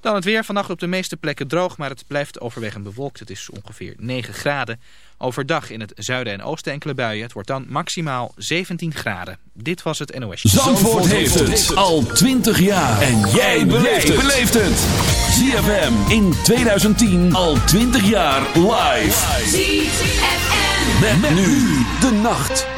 Dan het weer. Vannacht op de meeste plekken droog, maar het blijft overwegend bewolkt. Het is ongeveer 9 graden. Overdag in het zuiden en oosten enkele buien. Het wordt dan maximaal 17 graden. Dit was het NOS. Zandvoort, Zandvoort heeft het al 20 jaar. En jij beleeft het. ZFM in 2010 al 20 jaar live. ZFM. Met, nu de nacht.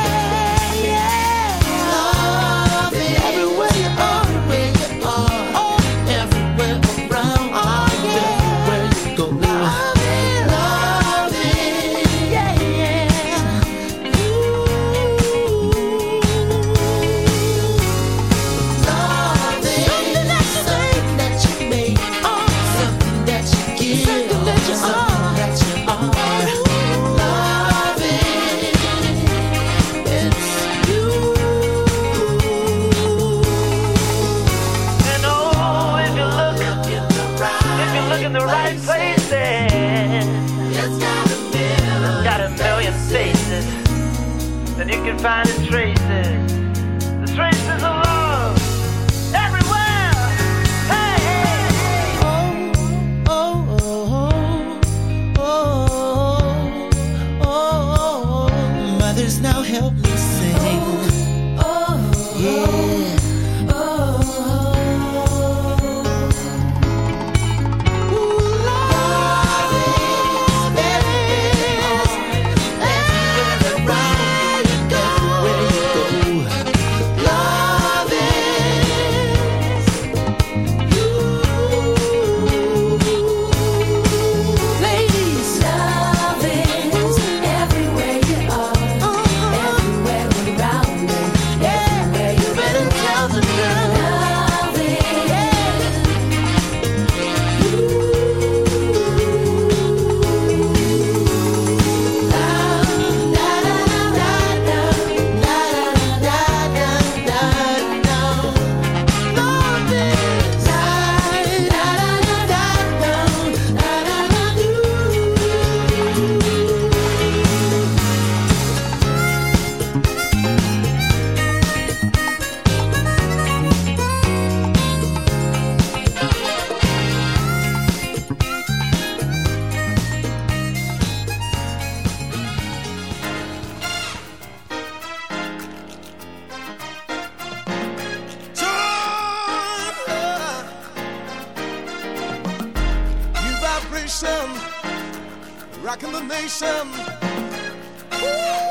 rocking the nation. Woo!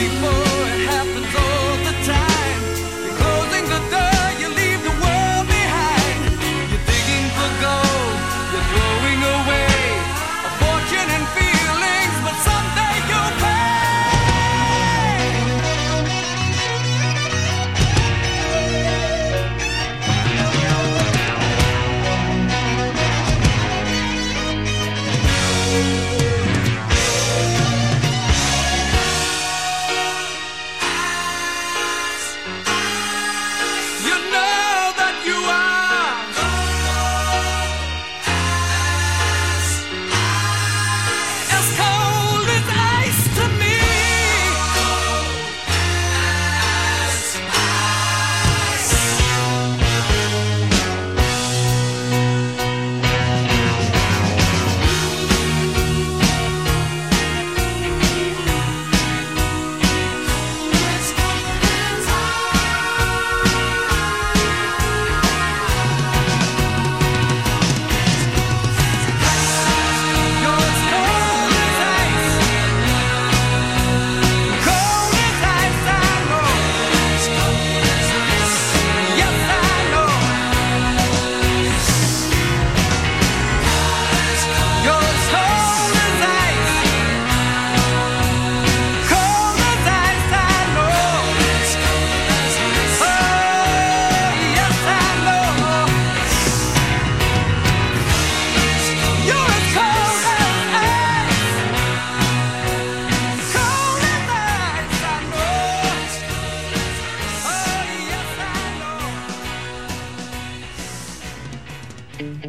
before it happens.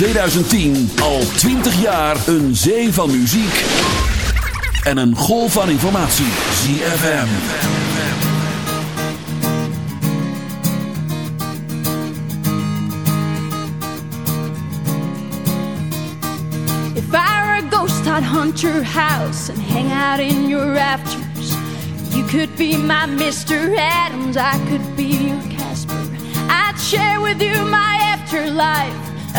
2010 al 20 jaar een zee van muziek en een golf van informatie. ZFM. If I were a ghost, I'd hunt your house and hang out in your rafters. You could be my Mr. Adams, I could be your Casper. I'd share with you my afterlife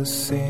the same.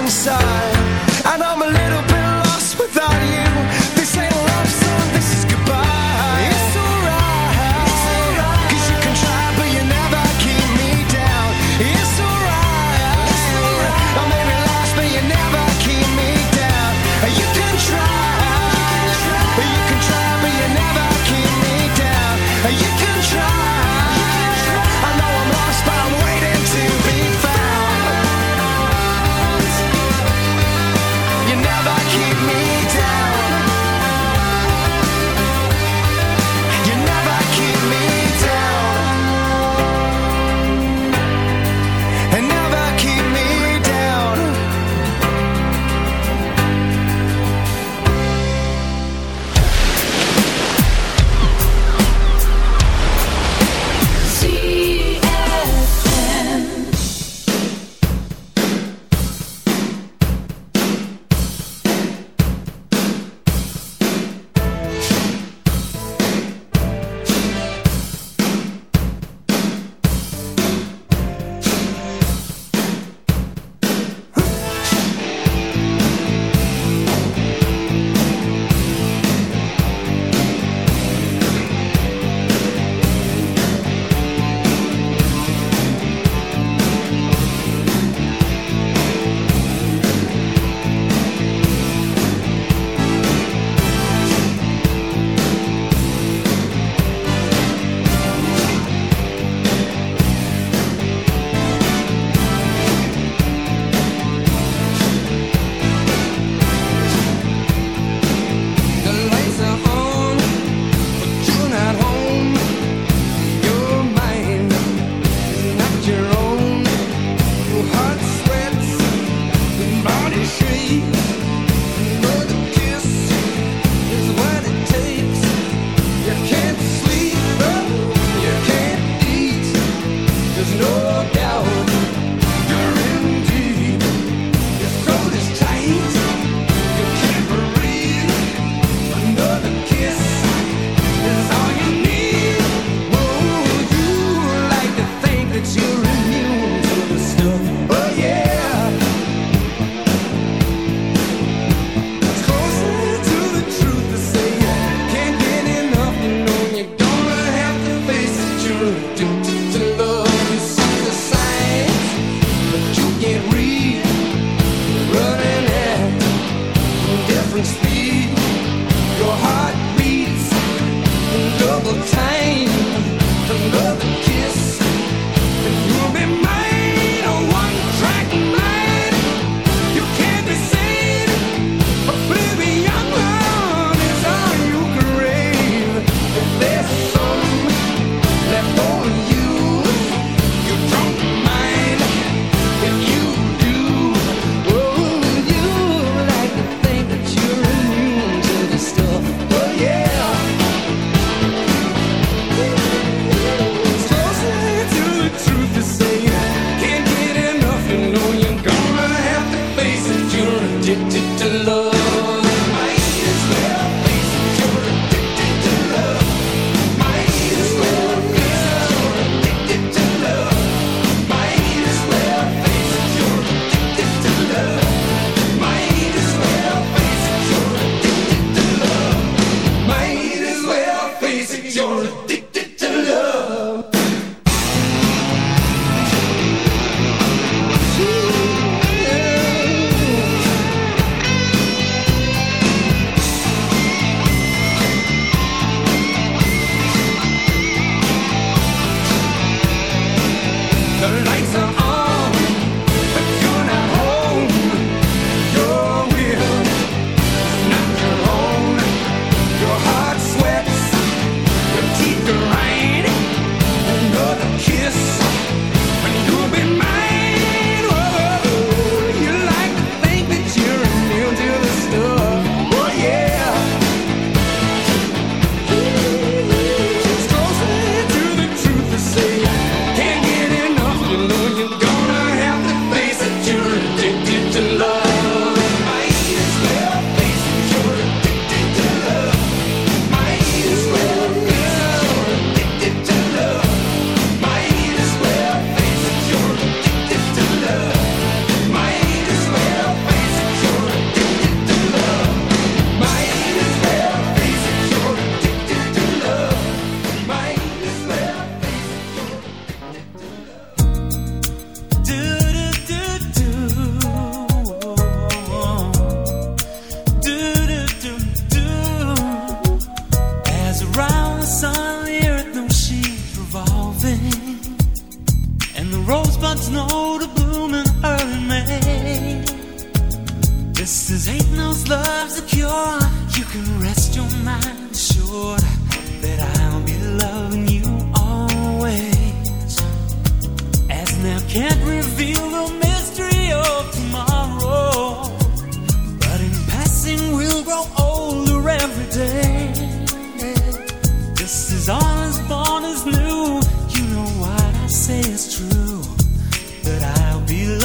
inside.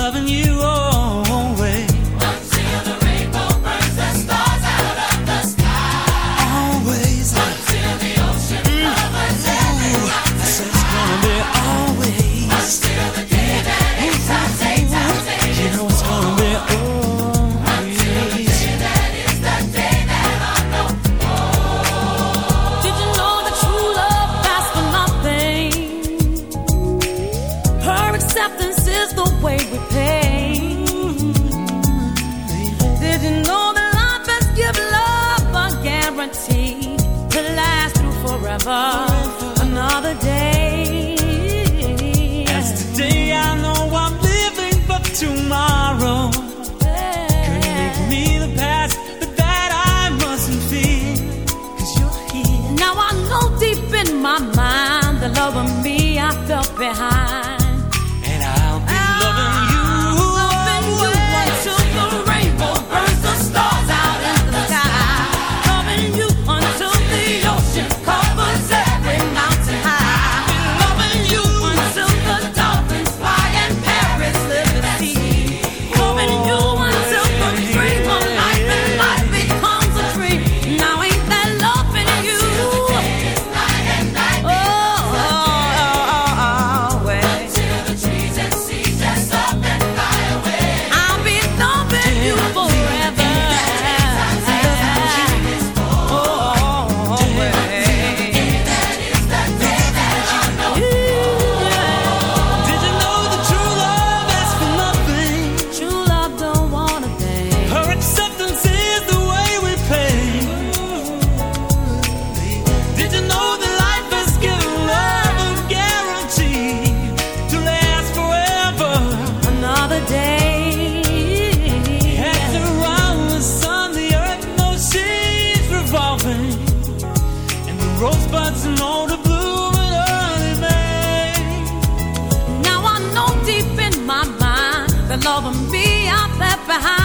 loving you. Now ain't that loving you? Yeah.